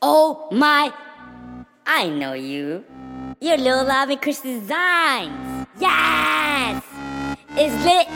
Oh my, I know you. You're Lil Robin Chris Designs. Yes! It's lit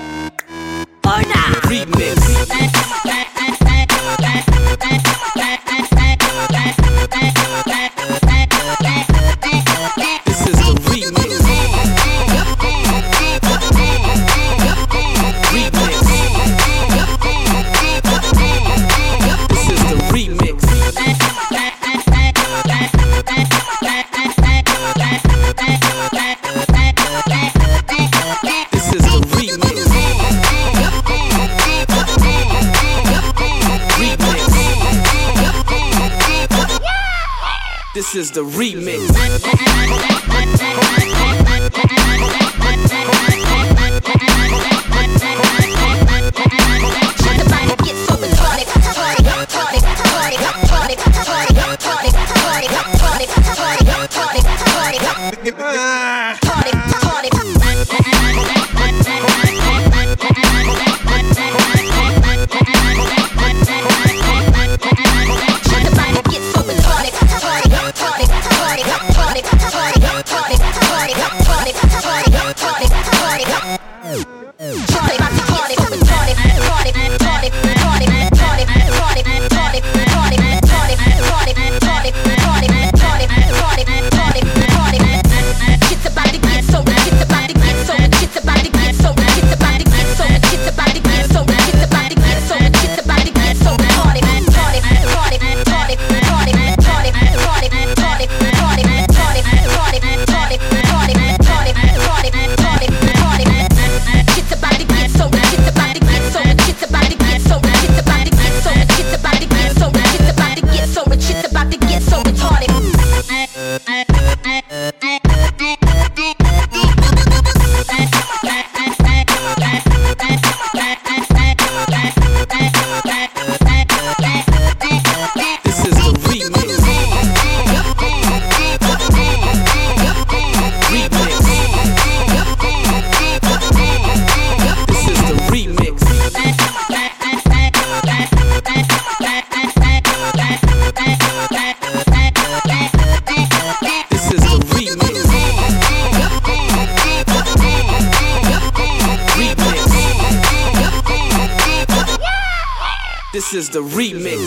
This is the remix. This This is the remix.